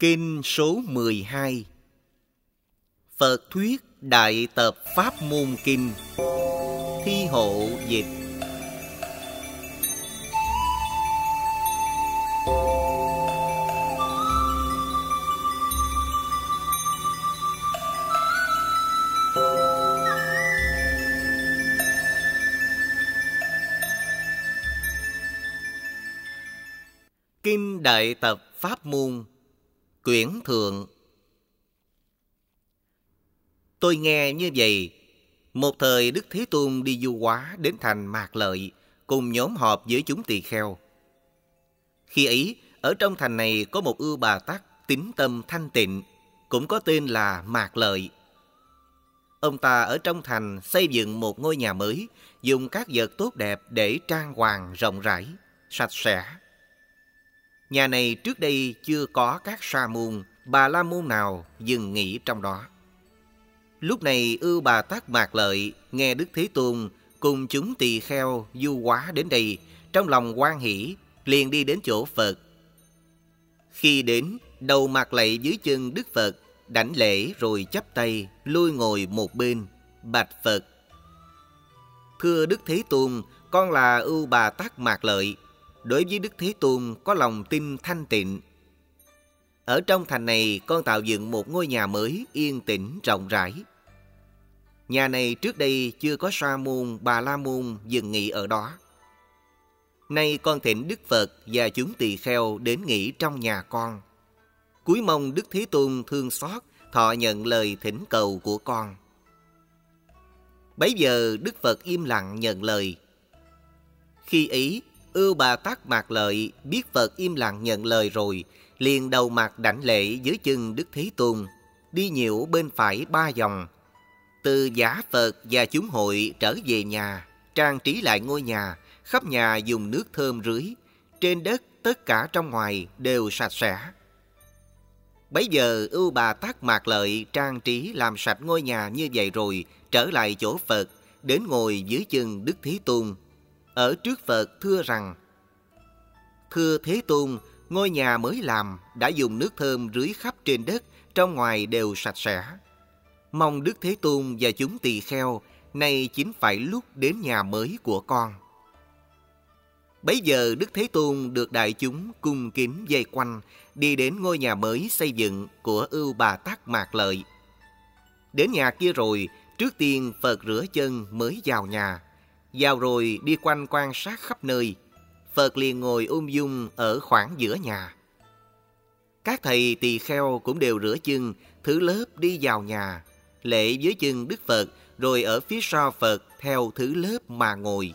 Kinh số 12 Phật thuyết Đại tập Pháp môn Kinh. Thi hộ dịch. Kinh Đại Tập Pháp Môn. Quyển Thượng Tôi nghe như vậy, một thời Đức Thế Tôn đi du hóa đến thành Mạc Lợi, cùng nhóm họp với chúng tỳ kheo. Khi ấy, ở trong thành này có một ưu bà tắc tính tâm thanh tịnh, cũng có tên là Mạc Lợi. Ông ta ở trong thành xây dựng một ngôi nhà mới, dùng các vật tốt đẹp để trang hoàng rộng rãi, sạch sẽ. Nhà này trước đây chưa có các sa môn, bà la môn nào dừng nghỉ trong đó. Lúc này ưu bà Tát Mạc Lợi nghe Đức Thế Tôn cùng chúng tỳ kheo du quá đến đây, trong lòng quan hỷ, liền đi đến chỗ Phật. Khi đến, đầu mặt lạy dưới chân Đức Phật, đảnh lễ rồi chắp tay, lui ngồi một bên, bạch Phật. Thưa Đức Thế Tôn, con là ưu bà Tát Mạc Lợi, đối với Đức Thế Tôn có lòng tin thanh tịnh. Ở trong thành này con tạo dựng một ngôi nhà mới yên tĩnh rộng rãi. Nhà này trước đây chưa có sa môn, bà la môn dừng nghỉ ở đó. Nay con thỉnh Đức Phật và chúng tỳ kheo đến nghỉ trong nhà con. Cuối mong Đức Thế Tôn thương xót, thọ nhận lời thỉnh cầu của con. Bấy giờ Đức Phật im lặng nhận lời. Khi ấy, ưu bà tát mạc lợi biết Phật im lặng nhận lời rồi, liền đầu mặt đảnh lễ dưới chân Đức Thế Tôn, đi nhiễu bên phải ba vòng, từ giả Phật và chúng hội trở về nhà, trang trí lại ngôi nhà, khắp nhà dùng nước thơm rưới, trên đất tất cả trong ngoài đều sạch sẽ. Bấy giờ ưu bà tát mạc lợi trang trí làm sạch ngôi nhà như vậy rồi, trở lại chỗ Phật, đến ngồi dưới chân Đức Thế Tôn. Ở trước Phật thưa rằng, Thưa Thế Tôn, ngôi nhà mới làm đã dùng nước thơm rưới khắp trên đất, trong ngoài đều sạch sẽ. Mong Đức Thế Tôn và chúng tỳ kheo nay chính phải lúc đến nhà mới của con. Bấy giờ Đức Thế Tôn được đại chúng cung kính dây quanh đi đến ngôi nhà mới xây dựng của ưu bà Tát Mạc Lợi. Đến nhà kia rồi, trước tiên Phật rửa chân mới vào nhà. Vào rồi đi quanh quan sát khắp nơi. Phật liền ngồi ung dung ở khoảng giữa nhà. Các thầy tỳ kheo cũng đều rửa chân, thứ lớp đi vào nhà, lễ dưới chân Đức Phật, rồi ở phía sau Phật theo thứ lớp mà ngồi.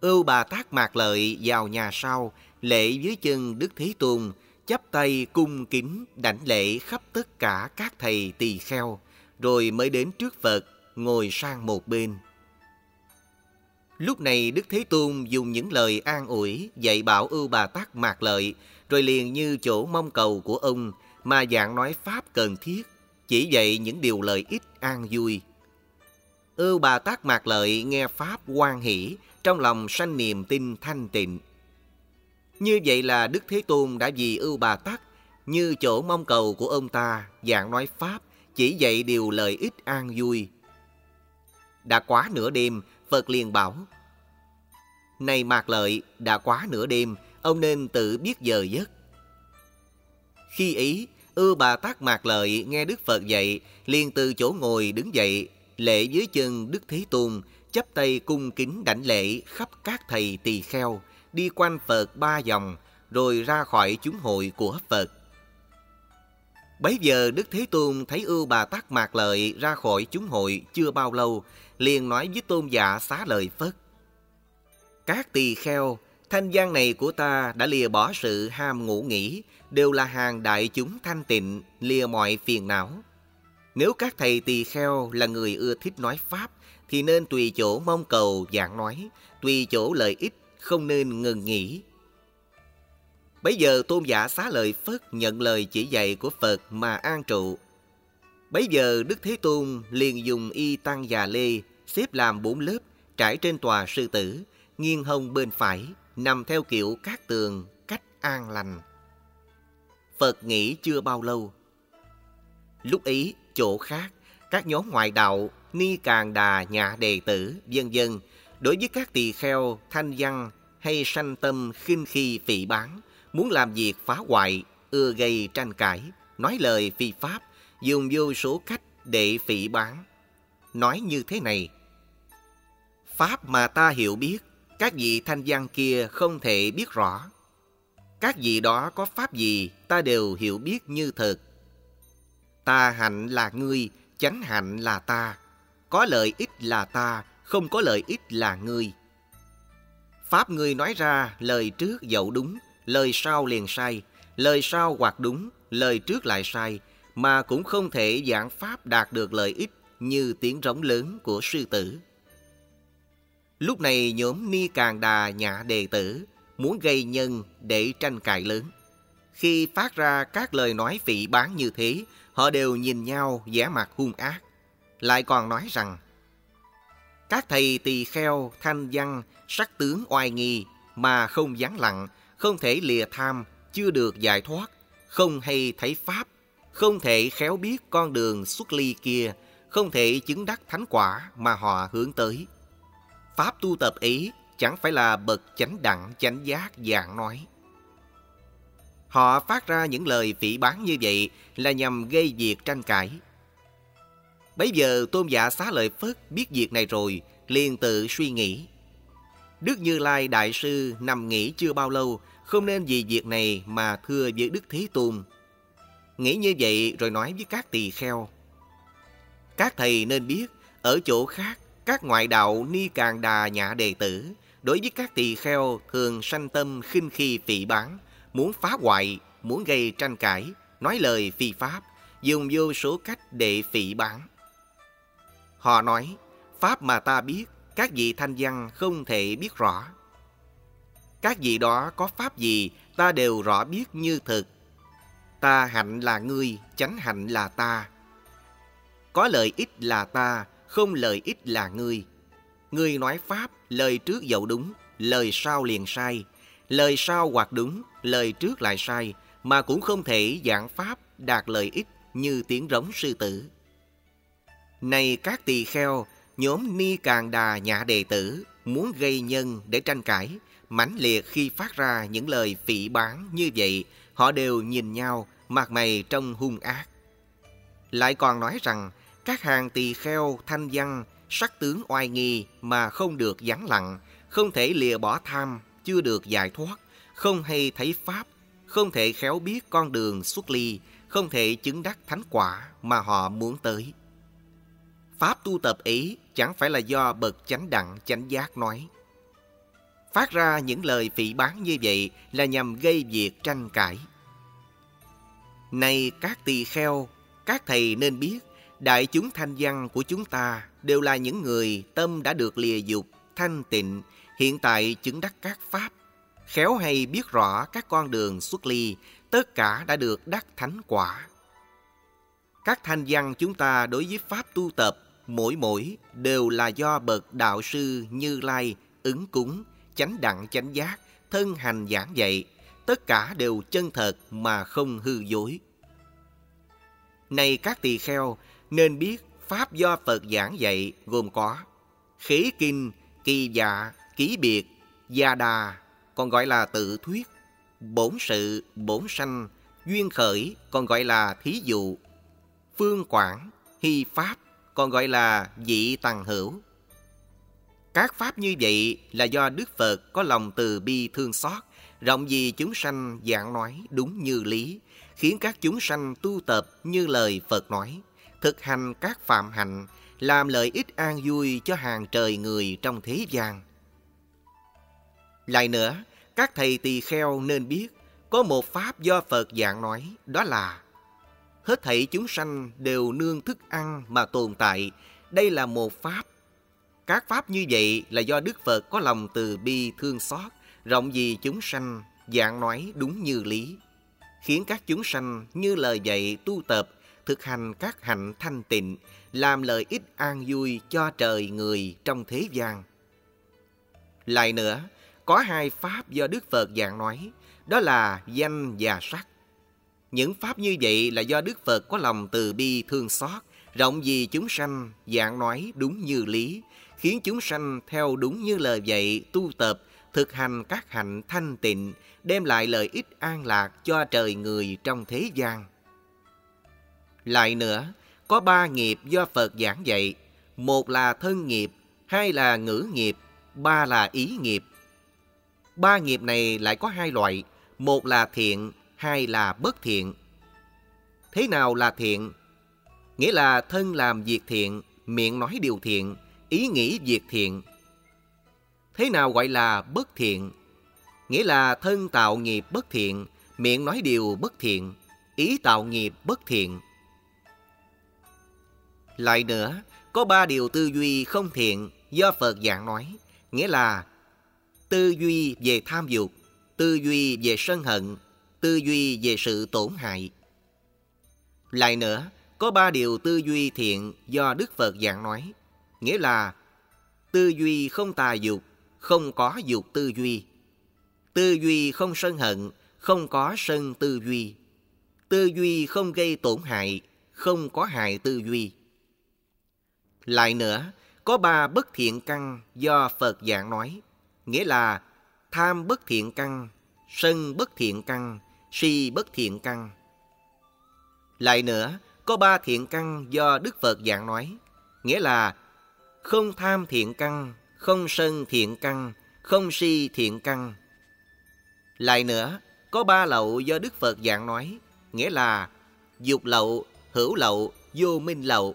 Ưu Bà tác Mạc Lợi vào nhà sau, lễ dưới chân Đức Thế Tôn, chắp tay cung kính đảnh lễ khắp tất cả các thầy tỳ kheo, rồi mới đến trước Phật, ngồi sang một bên. Lúc này Đức Thế Tôn dùng những lời an ủi dạy bảo ưu Bà Tát Mạc Lợi, rồi liền như chỗ mong cầu của ông mà dạng nói Pháp cần thiết chỉ dạy những điều lợi ích an vui. Ưu Bà Tát Mạc Lợi nghe Pháp quan hỷ, trong lòng sanh niềm tin thanh tịnh. Như vậy là Đức Thế Tôn đã vì ưu Bà Tát, như chỗ mong cầu của ông ta, dạng nói Pháp, chỉ dạy điều lợi ích an vui. Đã quá nửa đêm, Phật liền bảo, Này Mạc Lợi, đã quá nửa đêm, ông nên tự biết giờ giấc. Khi ấy, ư bà tác Mạc Lợi nghe Đức Phật dạy, liền từ chỗ ngồi đứng dậy, lễ dưới chân Đức Thế Tôn, chắp tay cung kính đảnh lễ khắp các thầy tỳ kheo, đi quanh Phật ba vòng, rồi ra khỏi chúng hội của Phật. Bấy giờ Đức Thế Tôn thấy ưu bà Tát Mạc Lợi ra khỏi chúng hội chưa bao lâu, liền nói với tôn giả xá lời Phất. Các tỳ kheo, thanh gian này của ta đã lìa bỏ sự ham ngủ nghỉ, đều là hàng đại chúng thanh tịnh, lìa mọi phiền não. Nếu các thầy tỳ kheo là người ưa thích nói Pháp, thì nên tùy chỗ mong cầu giảng nói, tùy chỗ lợi ích, không nên ngừng nghỉ. Bây giờ tôn giả xá lợi Phất nhận lời chỉ dạy của Phật mà an trụ. Bây giờ Đức Thế Tôn liền dùng y tăng già lê xếp làm bốn lớp trải trên tòa sư tử, nghiêng hông bên phải, nằm theo kiểu các tường, cách an lành. Phật nghĩ chưa bao lâu. Lúc ấy, chỗ khác, các nhóm ngoại đạo, ni càng đà nhà đệ tử, dân dân, đối với các tỳ kheo, thanh văn hay sanh tâm khinh khi phỉ bán, muốn làm việc phá hoại, ưa gây tranh cãi, nói lời phi pháp, dùng vô số cách để phỉ bán. Nói như thế này, Pháp mà ta hiểu biết, các vị thanh văn kia không thể biết rõ. Các vị đó có pháp gì ta đều hiểu biết như thật. Ta hạnh là ngươi, chánh hạnh là ta. Có lợi ích là ta, không có lợi ích là ngươi. Pháp ngươi nói ra lời trước dẫu đúng, lời sau liền sai, lời sau hoặc đúng, lời trước lại sai, mà cũng không thể giảng Pháp đạt được lợi ích như tiếng rống lớn của sư tử. Lúc này nhóm Ni Càng Đà nhã đệ tử muốn gây nhân để tranh cãi lớn. Khi phát ra các lời nói phỉ bán như thế, họ đều nhìn nhau vẻ mặt hung ác. Lại còn nói rằng, các thầy tỳ kheo, thanh văn, sắc tướng oai nghi mà không vắng lặng, không thể lìa tham, chưa được giải thoát, không hay thấy Pháp, không thể khéo biết con đường xuất ly kia, không thể chứng đắc thánh quả mà họ hướng tới. Pháp tu tập ấy chẳng phải là bậc chánh đẳng chánh giác dạng nói. Họ phát ra những lời phỉ bán như vậy là nhằm gây việc tranh cãi. Bây giờ tôn giả xá lợi Phất biết việc này rồi, liền tự suy nghĩ. Đức Như Lai Đại Sư nằm nghỉ chưa bao lâu, không nên vì việc này mà thưa với Đức Thế Tôn. Nghĩ như vậy rồi nói với các tỳ kheo. Các thầy nên biết, ở chỗ khác, các ngoại đạo ni càng đà nhã đệ tử, đối với các tỳ kheo thường sanh tâm khinh khi phỉ bán, muốn phá hoại, muốn gây tranh cãi, nói lời phi pháp, dùng vô số cách để phỉ bán. Họ nói, Pháp mà ta biết, các vị thanh văn không thể biết rõ. Các vị đó có Pháp gì, ta đều rõ biết như thực. Ta hạnh là ngươi, chánh hạnh là ta. Có lợi ích là ta, không lợi ích là ngươi. Ngươi nói Pháp, lời trước dẫu đúng, lời sau liền sai. Lời sau hoặc đúng, lời trước lại sai, mà cũng không thể giảng Pháp đạt lợi ích như tiếng rống sư tử. Này các tỳ kheo, nhóm ni càng đà nhã đệ tử muốn gây nhân để tranh cãi, mãnh liệt khi phát ra những lời phỉ báng như vậy, họ đều nhìn nhau, mặt mày trông hung ác. Lại còn nói rằng, các hàng tỳ kheo thanh văn, sắc tướng oai nghi mà không được vắng lặng, không thể lìa bỏ tham, chưa được giải thoát, không hay thấy pháp, không thể khéo biết con đường xuất ly, không thể chứng đắc thánh quả mà họ muốn tới. Pháp tu tập ấy chẳng phải là do bậc chánh đẳng chánh giác nói. Phát ra những lời phỉ bán như vậy là nhằm gây việc tranh cãi. Này các tỳ kheo, các thầy nên biết, đại chúng thanh văn của chúng ta đều là những người tâm đã được lìa dục, thanh tịnh, hiện tại chứng đắc các pháp. Khéo hay biết rõ các con đường xuất ly, tất cả đã được đắc thánh quả. Các thanh văn chúng ta đối với pháp tu tập mỗi mỗi đều là do bậc đạo sư Như Lai ứng cúng, chánh đặng chánh giác, thân hành giảng dạy, tất cả đều chân thật mà không hư dối. Này các tỳ kheo, nên biết pháp do Phật giảng dạy gồm có khế kinh, kỳ dạ, ký biệt, gia đà, còn gọi là tự thuyết, bổn sự, bổn sanh, duyên khởi, còn gọi là thí dụ, phương quảng hy pháp, còn gọi là dị tàng hữu. Các pháp như vậy là do Đức Phật có lòng từ bi thương xót, rộng vì chúng sanh giảng nói đúng như lý, khiến các chúng sanh tu tập như lời Phật nói, thực hành các phạm hạnh, làm lợi ích an vui cho hàng trời người trong thế gian. Lại nữa, các thầy tỳ kheo nên biết, có một pháp do Phật giảng nói, đó là hết thảy chúng sanh đều nương thức ăn mà tồn tại. Đây là một pháp. Các pháp như vậy là do Đức Phật có lòng từ bi thương xót, rộng vì chúng sanh, dạng nói đúng như lý, khiến các chúng sanh như lời dạy tu tập, thực hành các hạnh thanh tịnh, làm lợi ích an vui cho trời người trong thế gian. Lại nữa, có hai pháp do Đức Phật dạng nói, đó là danh và sắc. Những pháp như vậy là do Đức Phật có lòng từ bi thương xót, rộng vì chúng sanh, dạng nói đúng như lý, khiến chúng sanh theo đúng như lời dạy tu tập, thực hành các hạnh thanh tịnh, đem lại lợi ích an lạc cho trời người trong thế gian. Lại nữa, có ba nghiệp do Phật giảng dạy. Một là thân nghiệp, hai là ngữ nghiệp, ba là ý nghiệp. Ba nghiệp này lại có hai loại, một là thiện, hai là bất thiện. Thế nào là thiện? Nghĩa là thân làm việc thiện, miệng nói điều thiện, ý nghĩ việc thiện. Thế nào gọi là bất thiện? Nghĩa là thân tạo nghiệp bất thiện, miệng nói điều bất thiện, ý tạo nghiệp bất thiện. Lại nữa, có ba điều tư duy không thiện do Phật giảng nói, nghĩa là tư duy về tham dục, tư duy về sân hận, tư duy về sự tổn hại. Lại nữa, có ba điều tư duy thiện do Đức Phật giảng nói, nghĩa là tư duy không tà dục, không có dục tư duy, tư duy không sân hận, không có sân tư duy, tư duy không gây tổn hại, không có hại tư duy. Lại nữa, có ba bất thiện căn do Phật giảng nói, nghĩa là tham bất thiện căn, sân bất thiện căn, si bất thiện căn. Lại nữa, có ba thiện căn do Đức Phật giảng nói, nghĩa là không tham thiện căn, không sân thiện căn, không si thiện căn. Lại nữa, có ba lậu do Đức Phật giảng nói, nghĩa là dục lậu, hữu lậu, vô minh lậu.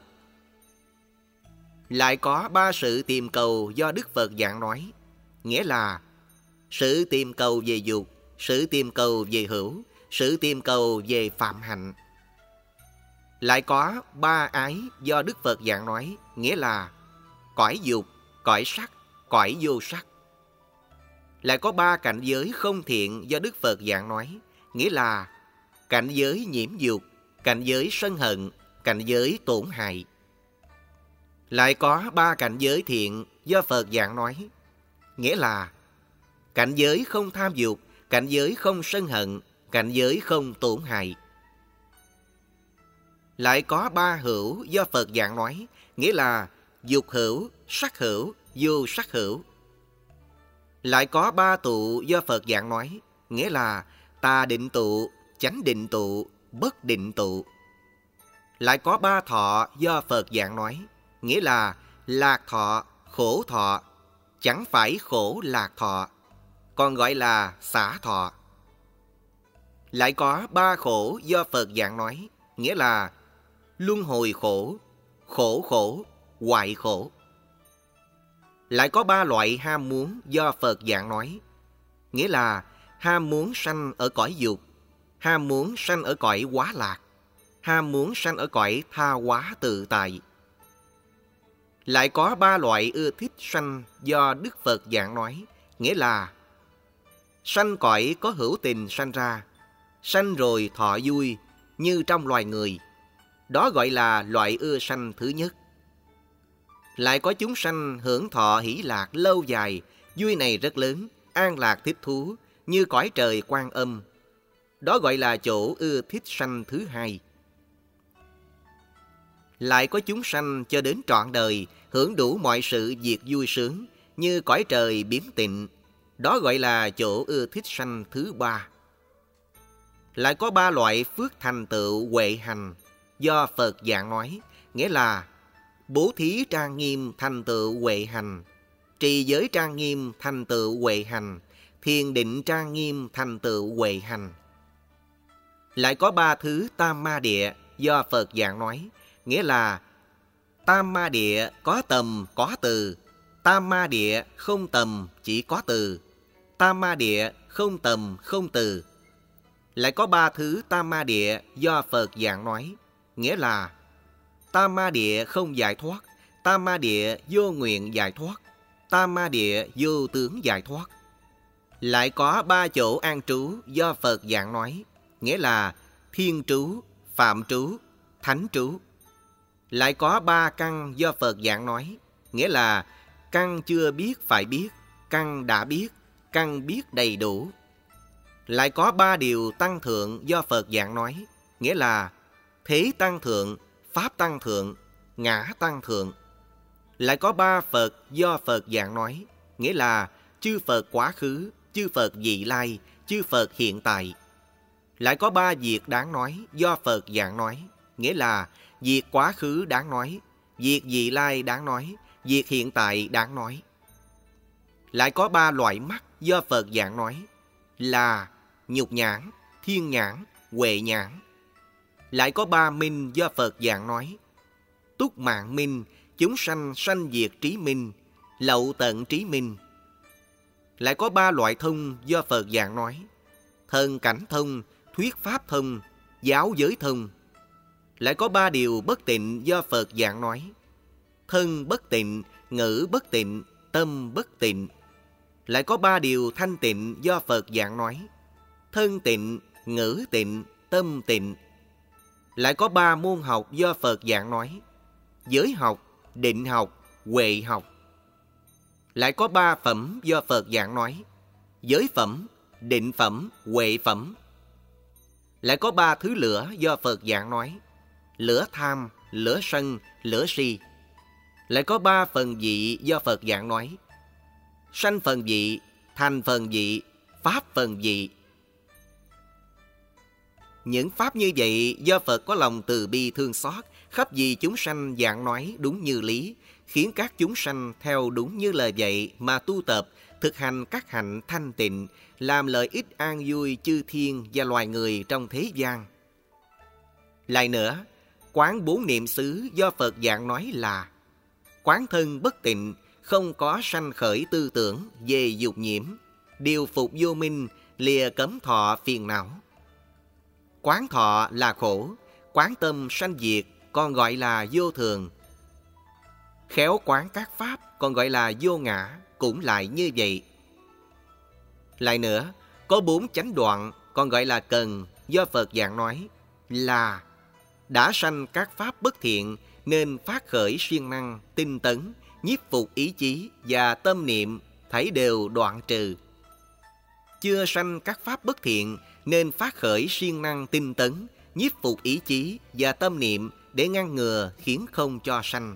Lại có ba sự tìm cầu do Đức Phật giảng nói, nghĩa là sự tìm cầu về dục, sự tìm cầu về hữu, sự tìm cầu về phạm hạnh. Lại có ba ái do Đức Phật giảng nói, nghĩa là cõi dục, cõi sắc, cõi vô sắc. Lại có ba cảnh giới không thiện do Đức Phật giảng nói, nghĩa là cảnh giới nhiễm dục, cảnh giới sân hận, cảnh giới tổn hại. Lại có ba cảnh giới thiện do Phật giảng nói, nghĩa là cảnh giới không tham dục, cảnh giới không sân hận, cảnh giới không tổn hại. Lại có ba hữu do Phật giảng nói, nghĩa là dục hữu, sắc hữu, vô sắc hữu. Lại có ba tụ do Phật giảng nói, nghĩa là tà định tụ, chánh định tụ, bất định tụ. Lại có ba thọ do Phật giảng nói, nghĩa là lạc thọ, khổ thọ, chẳng phải khổ lạc thọ, còn gọi là xả thọ. Lại có ba khổ do Phật giảng nói, nghĩa là luân hồi khổ, khổ khổ, hoại khổ. Lại có ba loại ham muốn do Phật giảng nói, nghĩa là ham muốn sanh ở cõi dục, ham muốn sanh ở cõi quá lạc, ham muốn sanh ở cõi tha quá tự tại. Lại có ba loại ưa thích sanh do Đức Phật giảng nói, nghĩa là sanh cõi có hữu tình sanh ra, sanh rồi thọ vui như trong loài người. Đó gọi là loại ưa sanh thứ nhất. Lại có chúng sanh hưởng thọ hỷ lạc lâu dài, vui này rất lớn, an lạc thích thú, như cõi trời quan âm. Đó gọi là chỗ ưa thích sanh thứ hai. Lại có chúng sanh cho đến trọn đời, hưởng đủ mọi sự việc vui sướng, như cõi trời biến tịnh. Đó gọi là chỗ ưa thích sanh thứ ba. Lại có ba loại phước thành tựu huệ hành, do Phật dạng nói, nghĩa là bố thí trang nghiêm thành tựu huệ hành, trì giới trang nghiêm thành tựu huệ hành, thiền định trang nghiêm thành tựu huệ hành. Lại có ba thứ tam ma địa do Phật dạng nói, nghĩa là tam ma địa có tầm có từ, tam ma địa không tầm chỉ có từ, tam ma địa không tầm không từ. Lại có ba thứ tam ma địa do Phật giảng nói, nghĩa là tam ma địa không giải thoát, tam ma địa vô nguyện giải thoát, tam ma địa vô tướng giải thoát. Lại có ba chỗ an trú do Phật giảng nói, nghĩa là thiên trú, phạm trú, thánh trú. Lại có ba căn do Phật giảng nói, nghĩa là căn chưa biết phải biết, căn đã biết, căn biết đầy đủ. Lại có ba điều tăng thượng do Phật giảng nói, nghĩa là thế tăng thượng, pháp tăng thượng, ngã tăng thượng. Lại có ba Phật do Phật giảng nói, nghĩa là chư Phật quá khứ, chư Phật vị lai, chư Phật hiện tại. Lại có ba việc đáng nói do Phật giảng nói, nghĩa là việc quá khứ đáng nói, việc vị lai đáng nói, việc hiện tại đáng nói. Lại có ba loại mắt do Phật giảng nói là nhục nhãn, thiên nhãn, huệ nhãn. Lại có ba minh do Phật giảng nói túc mạng minh, chúng sanh sanh diệt trí minh, lậu tận trí minh. Lại có ba loại thông do Phật giảng nói thân cảnh thông, thuyết pháp thông, giáo giới thông. Lại có ba điều bất tịnh do Phật giảng nói thân bất tịnh, ngữ bất tịnh, tâm bất tịnh. Lại có ba điều thanh tịnh do Phật dạng nói. Thân tịnh, ngữ tịnh, tâm tịnh. Lại có ba môn học do Phật dạng nói. Giới học, định học, huệ học. Lại có ba phẩm do Phật dạng nói. Giới phẩm, định phẩm, huệ phẩm. Lại có ba thứ lửa do Phật dạng nói. Lửa tham, lửa sân, lửa si. Lại có ba phần dị do Phật giảng nói sanh phần dị, thành phần dị, pháp phần dị. Những pháp như vậy do Phật có lòng từ bi thương xót, khắp vì chúng sanh giảng nói đúng như lý, khiến các chúng sanh theo đúng như lời dạy mà tu tập, thực hành các hạnh thanh tịnh, làm lợi ích an vui chư thiên và loài người trong thế gian. Lại nữa, quán bốn niệm xứ do Phật dạng nói là quán thân bất tịnh, không có sanh khởi tư tưởng về dục nhiễm, điều phục vô minh, lìa cấm thọ phiền não. Quán thọ là khổ, quán tâm sanh diệt còn gọi là vô thường. Khéo quán các pháp còn gọi là vô ngã, cũng lại như vậy. Lại nữa, có bốn chánh đoạn còn gọi là cần do Phật dạng nói là đã sanh các pháp bất thiện nên phát khởi siêng năng, tinh tấn, nhiếp phục ý chí và tâm niệm thấy đều đoạn trừ. Chưa sanh các pháp bất thiện nên phát khởi siêng năng tinh tấn, nhiếp phục ý chí và tâm niệm để ngăn ngừa khiến không cho sanh.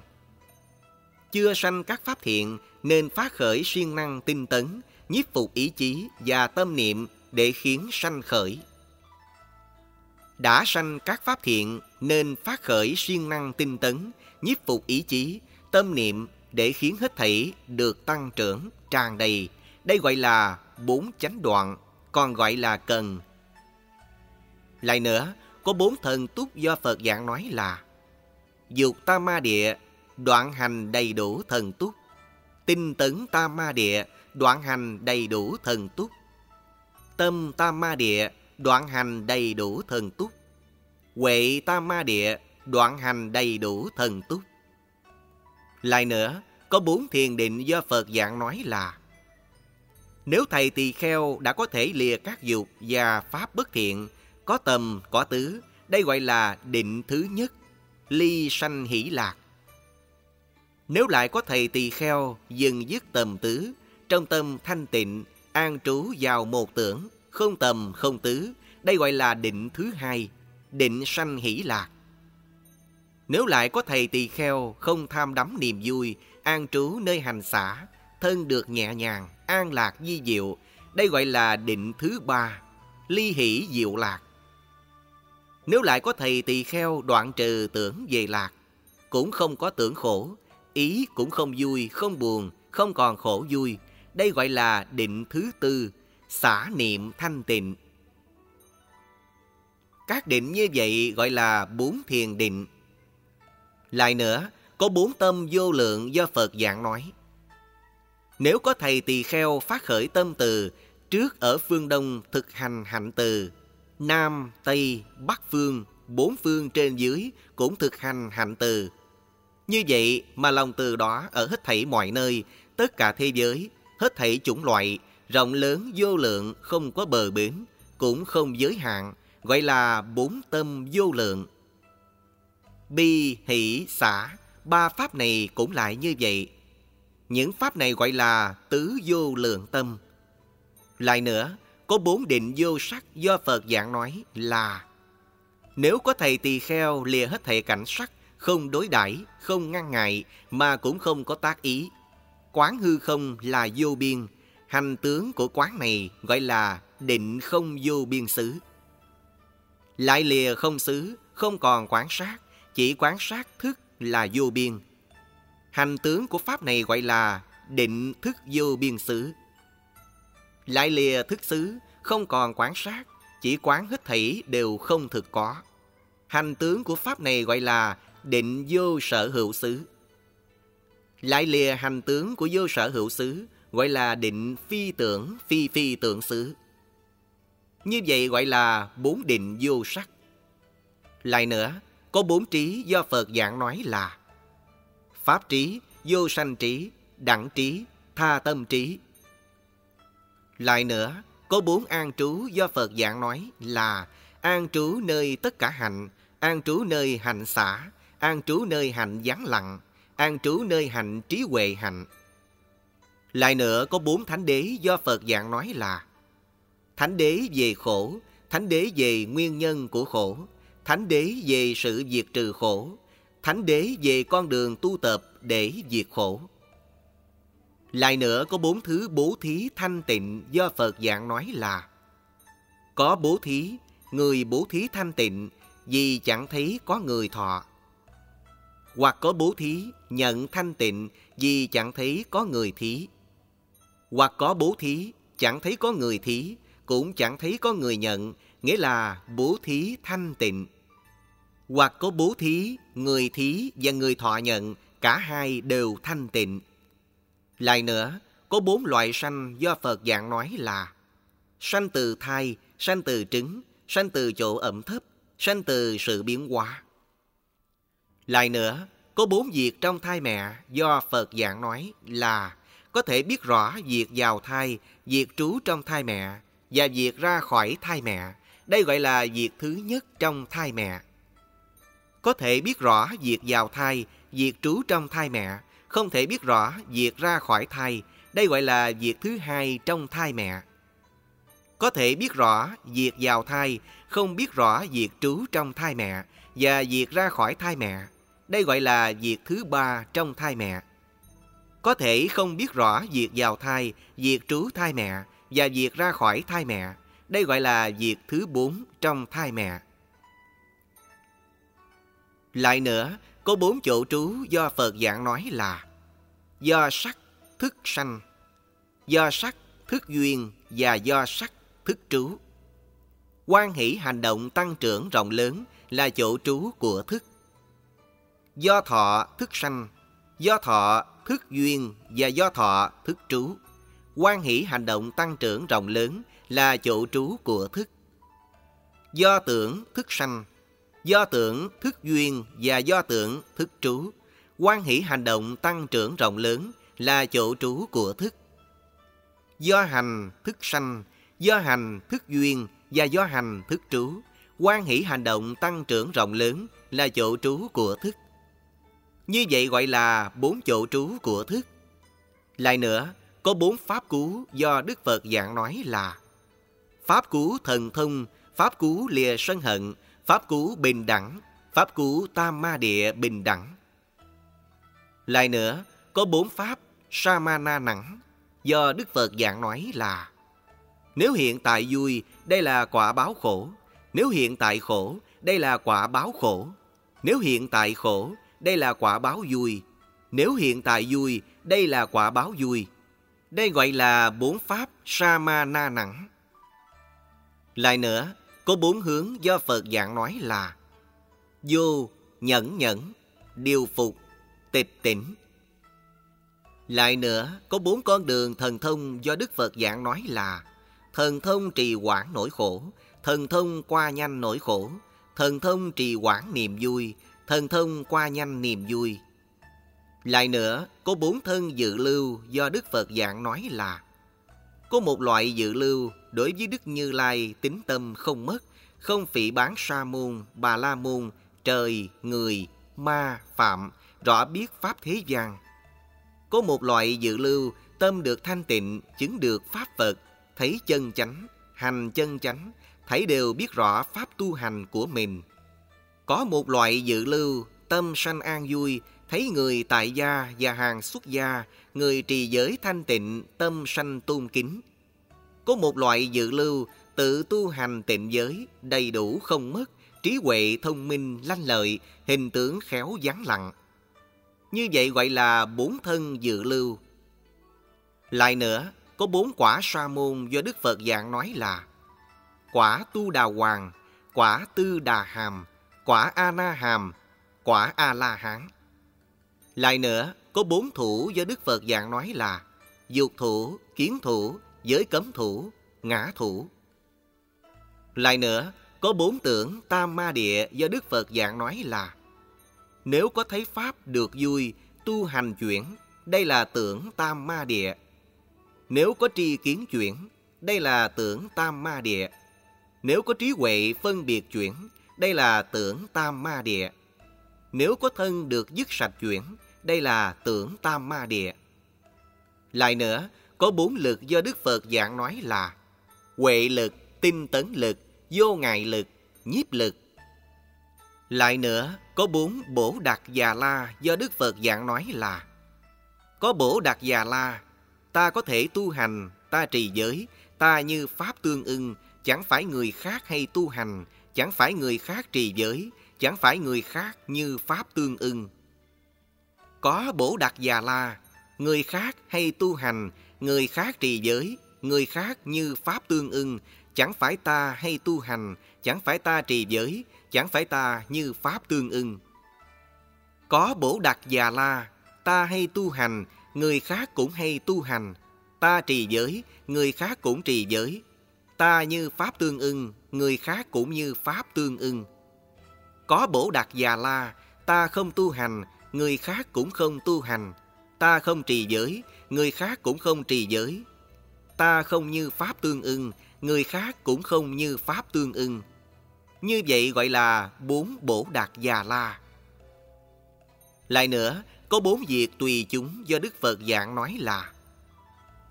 Chưa sanh các pháp thiện nên phát khởi siêng năng tinh tấn, nhiếp phục ý chí và tâm niệm để khiến sanh khởi. Đã sanh các pháp thiện nên phát khởi siêng năng tinh tấn, nhiếp phục ý chí, tâm niệm để khiến hết thảy được tăng trưởng, tràn đầy. Đây gọi là bốn chánh đoạn, còn gọi là cần. Lại nữa, có bốn thần túc do Phật giảng nói là Dục ta ma địa, đoạn hành đầy đủ thần túc. Tinh tấn ta ma địa, đoạn hành đầy đủ thần túc. Tâm ta ma địa, đoạn hành đầy đủ thần túc. Huệ ta ma địa, đoạn hành đầy đủ thần túc. Lại nữa, có bốn thiền định do Phật dạng nói là Nếu thầy tỳ kheo đã có thể lìa các dục và pháp bất thiện, có tầm, có tứ, đây gọi là định thứ nhất, ly sanh hỷ lạc. Nếu lại có thầy tỳ kheo dừng dứt tầm tứ, trong tâm thanh tịnh, an trú vào một tưởng, không tầm không tứ, đây gọi là định thứ hai, định sanh hỷ lạc. Nếu lại có thầy tỳ kheo không tham đắm niềm vui, an trú nơi hành xã, thân được nhẹ nhàng, an lạc di diệu, đây gọi là định thứ ba, ly hỷ diệu lạc. Nếu lại có thầy tỳ kheo đoạn trừ tưởng về lạc, cũng không có tưởng khổ, ý cũng không vui, không buồn, không còn khổ vui, đây gọi là định thứ tư, xả niệm thanh tịnh. Các định như vậy gọi là bốn thiền định. Lại nữa, có bốn tâm vô lượng do Phật giảng nói. Nếu có thầy tỳ kheo phát khởi tâm từ, trước ở phương Đông thực hành hạnh từ, Nam, Tây, Bắc phương, bốn phương trên dưới cũng thực hành hạnh từ. Như vậy mà lòng từ đó ở hết thảy mọi nơi, tất cả thế giới, hết thảy chủng loại, rộng lớn vô lượng, không có bờ bến, cũng không giới hạn, gọi là bốn tâm vô lượng. Bi, hỷ, xả, ba pháp này cũng lại như vậy. Những pháp này gọi là tứ vô lượng tâm. Lại nữa, có bốn định vô sắc do Phật giảng nói là Nếu có thầy tỳ kheo lìa hết thầy cảnh sắc, không đối đãi không ngăn ngại, mà cũng không có tác ý. Quán hư không là vô biên, hành tướng của quán này gọi là định không vô biên xứ. Lại lìa không xứ, không còn quán sát, chỉ quán sát thức là vô biên. Hành tướng của Pháp này gọi là định thức vô biên xứ. Lại lìa thức xứ, không còn quán sát, chỉ quán hết thảy đều không thực có. Hành tướng của Pháp này gọi là định vô sở hữu xứ. Lại lìa hành tướng của vô sở hữu xứ, gọi là định phi tưởng phi phi tưởng xứ. Như vậy gọi là bốn định vô sắc. Lại nữa, có bốn trí do Phật giảng nói là Pháp trí, vô sanh trí, đẳng trí, tha tâm trí. Lại nữa, có bốn an trú do Phật giảng nói là an trú nơi tất cả hạnh, an trú nơi hạnh xả, an trú nơi hạnh vắng lặng, an trú nơi hạnh trí huệ hạnh. Lại nữa có bốn thánh đế do Phật giảng nói là Thánh đế về khổ, thánh đế về nguyên nhân của khổ, thánh đế về sự diệt trừ khổ, thánh đế về con đường tu tập để diệt khổ. Lại nữa có bốn thứ bố thí thanh tịnh do Phật dạng nói là Có bố thí, người bố thí thanh tịnh vì chẳng thấy có người thọ. Hoặc có bố thí, nhận thanh tịnh vì chẳng thấy có người thí. Hoặc có bố thí, chẳng thấy có người thí, cũng chẳng thấy có người nhận, nghĩa là bố thí thanh tịnh. Hoặc có bố thí, người thí và người thọ nhận, cả hai đều thanh tịnh. Lại nữa, có bốn loại sanh do Phật dạng nói là sanh từ thai, sanh từ trứng, sanh từ chỗ ẩm thấp, sanh từ sự biến hóa. Lại nữa, có bốn việc trong thai mẹ do Phật dạng nói là có thể biết rõ việc vào thai, việc trú trong thai mẹ và việc ra khỏi thai mẹ. Đây gọi là việc thứ nhất trong thai mẹ. Có thể biết rõ việc vào thai, việc trú trong thai mẹ, không thể biết rõ việc ra khỏi thai. Đây gọi là việc thứ hai trong thai mẹ. Có thể biết rõ việc vào thai, không biết rõ việc trú trong thai mẹ và việc ra khỏi thai mẹ. Đây gọi là việc thứ ba trong thai mẹ. Có thể không biết rõ việc vào thai, việc trú thai mẹ và việc ra khỏi thai mẹ. Đây gọi là việc thứ bốn trong thai mẹ. Lại nữa, có bốn chỗ trú do Phật giảng nói là do sắc thức sanh, do sắc thức duyên và do sắc thức trú. Quan hỷ hành động tăng trưởng rộng lớn là chỗ trú của thức. Do thọ thức sanh, do thọ thức duyên và do thọ thức trú. Quan hỷ hành động tăng trưởng rộng lớn là chỗ trú của thức. Do tưởng thức sanh, do tưởng thức duyên và do tưởng thức trú. Quan hỷ hành động tăng trưởng rộng lớn là chỗ trú của thức. Do hành thức sanh, do hành thức duyên và do hành thức trú. Quan hỷ hành động tăng trưởng rộng lớn là chỗ trú của thức. Như vậy gọi là bốn chỗ trú của thức. Lại nữa, có bốn pháp cú do Đức Phật giảng nói là Pháp cú thần thông, Pháp cú lìa sân hận, Pháp cú bình đẳng, Pháp cú tam ma địa bình đẳng. Lại nữa, có bốn pháp Samana nặng do Đức Phật giảng nói là Nếu hiện tại vui, đây là quả báo khổ. Nếu hiện tại khổ, đây là quả báo khổ. Nếu hiện tại khổ, đây là quả báo vui. Nếu hiện tại vui, đây là quả báo vui. Đây gọi là bốn pháp Samana nặng. Lại nữa, có bốn hướng do Phật dạng nói là Vô, nhẫn nhẫn, điều phục, tịch tỉnh. Lại nữa, có bốn con đường thần thông do Đức Phật dạng nói là Thần thông trì quản nỗi khổ, thần thông qua nhanh nỗi khổ, thần thông trì quản niềm vui, thần thông qua nhanh niềm vui. Lại nữa, có bốn thân dự lưu do Đức Phật giảng nói là Có một loại dự lưu đối với Đức Như Lai tính tâm không mất, không phỉ bán sa môn, bà la môn, trời, người, ma, phạm, rõ biết pháp thế gian. Có một loại dự lưu tâm được thanh tịnh, chứng được pháp Phật, thấy chân chánh, hành chân chánh, thấy đều biết rõ pháp tu hành của mình. Có một loại dự lưu, tâm sanh an vui, thấy người tại gia và hàng xuất gia, người trì giới thanh tịnh, tâm sanh tôn kính. Có một loại dự lưu, tự tu hành tịnh giới, đầy đủ không mất, trí huệ thông minh lanh lợi, hình tướng khéo gián lặng. Như vậy gọi là bốn thân dự lưu. Lại nữa, có bốn quả sa môn do Đức Phật dạng nói là quả tu đà hoàng, quả tư đà hàm, quả a na hàm, quả a la hán. Lại nữa, có bốn thủ do Đức Phật dạng nói là dục thủ, kiến thủ, giới cấm thủ, ngã thủ. Lại nữa, có bốn tưởng tam ma địa do Đức Phật dạng nói là Nếu có thấy Pháp được vui, tu hành chuyển, đây là tưởng tam ma địa. Nếu có tri kiến chuyển, đây là tưởng tam ma địa. Nếu có trí huệ phân biệt chuyển, đây là tưởng tam ma địa. Nếu có thân được dứt sạch chuyển, đây là tưởng tam ma địa. Lại nữa, có bốn lực do Đức Phật giảng nói là Huệ lực, tinh tấn lực, vô ngại lực, nhiếp lực. Lại nữa, có bốn bổ đặc già la do Đức Phật giảng nói là Có bổ đặc già la, ta có thể tu hành, ta trì giới, ta như Pháp tương ưng, chẳng phải người khác hay tu hành, chẳng phải người khác trì giới, chẳng phải người khác như Pháp tương ưng. Có bổ đặc già la, người khác hay tu hành, người khác trì giới, người khác như Pháp tương ưng, chẳng phải ta hay tu hành, chẳng phải ta trì giới, chẳng phải ta như Pháp tương ưng. Có bổ đặc già la, ta hay tu hành, người khác cũng hay tu hành, ta trì giới, người khác cũng trì giới, ta như Pháp tương ưng, người khác cũng như Pháp tương ưng. Có bổ đạt già la, ta không tu hành, người khác cũng không tu hành. Ta không trì giới, người khác cũng không trì giới. Ta không như Pháp tương ưng, người khác cũng không như Pháp tương ưng. Như vậy gọi là bốn bổ đạt già la. Lại nữa, có bốn việc tùy chúng do Đức Phật dạng nói là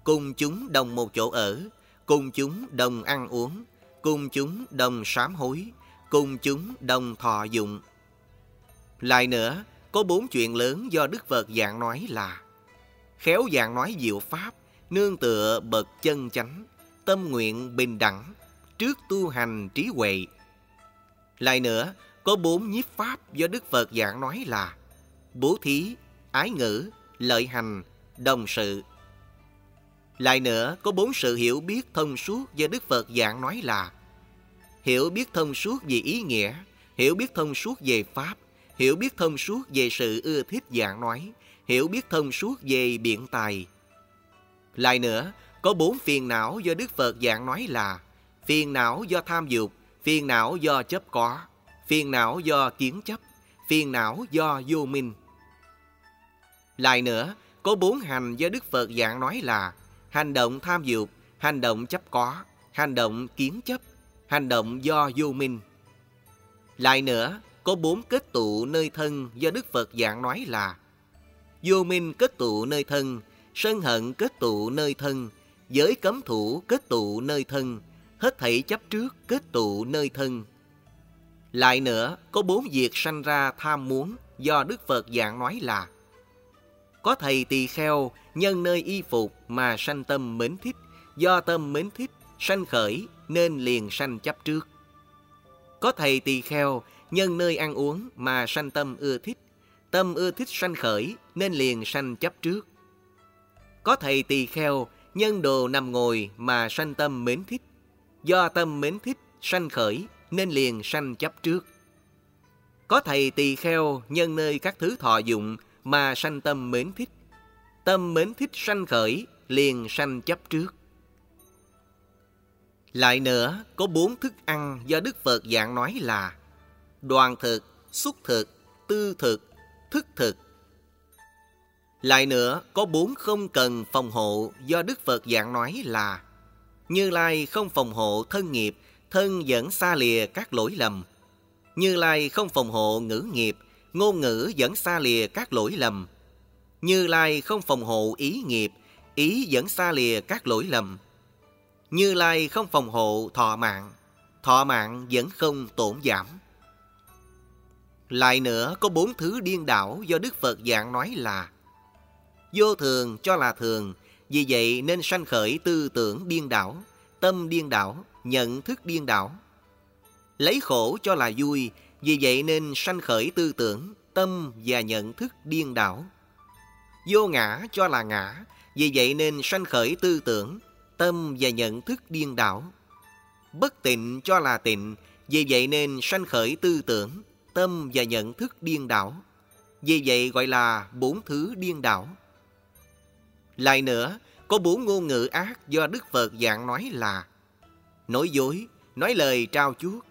Cùng chúng đồng một chỗ ở, cùng chúng đồng ăn uống, cùng chúng đồng sám hối, cùng chúng đồng thọ dụng. Lại nữa, có bốn chuyện lớn do Đức Phật dạng nói là Khéo dạng nói diệu pháp, nương tựa bậc chân chánh, tâm nguyện bình đẳng, trước tu hành trí huệ. Lại nữa, có bốn nhiếp pháp do Đức Phật dạng nói là Bố thí, ái ngữ, lợi hành, đồng sự. Lại nữa, có bốn sự hiểu biết thông suốt do Đức Phật giảng nói là Hiểu biết thông suốt về ý nghĩa, hiểu biết thông suốt về Pháp, hiểu biết thông suốt về sự ưa thích giảng nói, hiểu biết thông suốt về biện tài. Lại nữa, có bốn phiền não do Đức Phật giảng nói là phiền não do tham dục, phiền não do chấp có, phiền não do kiến chấp, phiền não do vô minh. Lại nữa, có bốn hành do Đức Phật giảng nói là hành động tham dục, hành động chấp có, hành động kiến chấp, hành động do vô minh. Lại nữa, có bốn kết tụ nơi thân do Đức Phật giảng nói là Vô minh kết tụ nơi thân, sân hận kết tụ nơi thân, giới cấm thủ kết tụ nơi thân, hết thảy chấp trước kết tụ nơi thân. Lại nữa, có bốn việc sanh ra tham muốn do Đức Phật giảng nói là có thầy tỳ kheo nhân nơi y phục mà sanh tâm mến thích, do tâm mến thích sanh khởi nên liền sanh chấp trước. Có thầy tỳ kheo nhân nơi ăn uống mà sanh tâm ưa thích, tâm ưa thích sanh khởi nên liền sanh chấp trước. Có thầy tỳ kheo nhân đồ nằm ngồi mà sanh tâm mến thích, do tâm mến thích sanh khởi nên liền sanh chấp trước. Có thầy tỳ kheo nhân nơi các thứ thọ dụng mà sanh tâm mến thích, tâm mến thích sanh khởi liền sanh chấp trước. Lại nữa, có bốn thức ăn do Đức Phật dạng nói là đoàn thực, xúc thực, tư thực, thức thực. Lại nữa, có bốn không cần phòng hộ do Đức Phật dạng nói là Như Lai không phòng hộ thân nghiệp, thân dẫn xa lìa các lỗi lầm. Như Lai không phòng hộ ngữ nghiệp, ngôn ngữ dẫn xa lìa các lỗi lầm. Như Lai không phòng hộ ý nghiệp, ý dẫn xa lìa các lỗi lầm. Như Lai không phòng hộ thọ mạng, thọ mạng vẫn không tổn giảm. Lại nữa có bốn thứ điên đảo do Đức Phật giảng nói là Vô thường cho là thường, vì vậy nên sanh khởi tư tưởng điên đảo, tâm điên đảo, nhận thức điên đảo. Lấy khổ cho là vui, vì vậy nên sanh khởi tư tưởng, tâm và nhận thức điên đảo. Vô ngã cho là ngã, vì vậy nên sanh khởi tư tưởng, tâm và nhận thức điên đảo. Bất tịnh cho là tịnh, vì vậy nên sanh khởi tư tưởng, tâm và nhận thức điên đảo. Vì vậy gọi là bốn thứ điên đảo. Lại nữa, có bốn ngôn ngữ ác do Đức Phật dạng nói là nói dối, nói lời trao chuốt,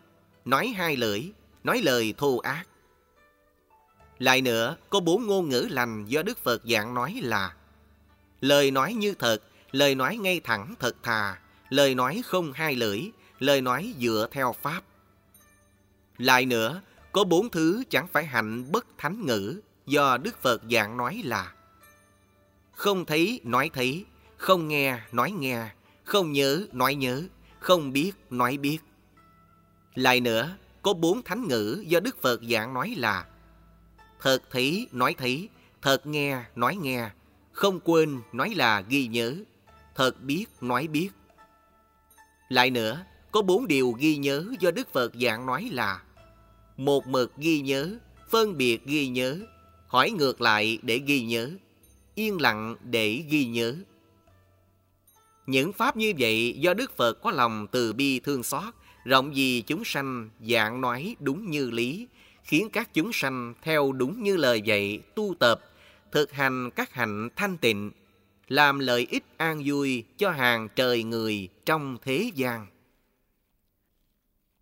nói hai lưỡi, nói lời thô ác. Lại nữa, có bốn ngôn ngữ lành do Đức Phật dạng nói là lời nói như thật, lời nói ngay thẳng thật thà, lời nói không hai lưỡi, lời nói dựa theo Pháp. Lại nữa, có bốn thứ chẳng phải hạnh bất thánh ngữ do Đức Phật dạng nói là Không thấy nói thấy, không nghe nói nghe, không nhớ nói nhớ, không biết nói biết. Lại nữa, có bốn thánh ngữ do Đức Phật giảng nói là Thật thấy nói thấy, thật nghe nói nghe, không quên nói là ghi nhớ, thật biết nói biết. Lại nữa, có bốn điều ghi nhớ do Đức Phật giảng nói là một mực ghi nhớ, phân biệt ghi nhớ, hỏi ngược lại để ghi nhớ, yên lặng để ghi nhớ. Những pháp như vậy do Đức Phật có lòng từ bi thương xót, rộng vì chúng sanh dạng nói đúng như lý, khiến các chúng sanh theo đúng như lời dạy tu tập, thực hành các hạnh thanh tịnh, làm lợi ích an vui cho hàng trời người trong thế gian.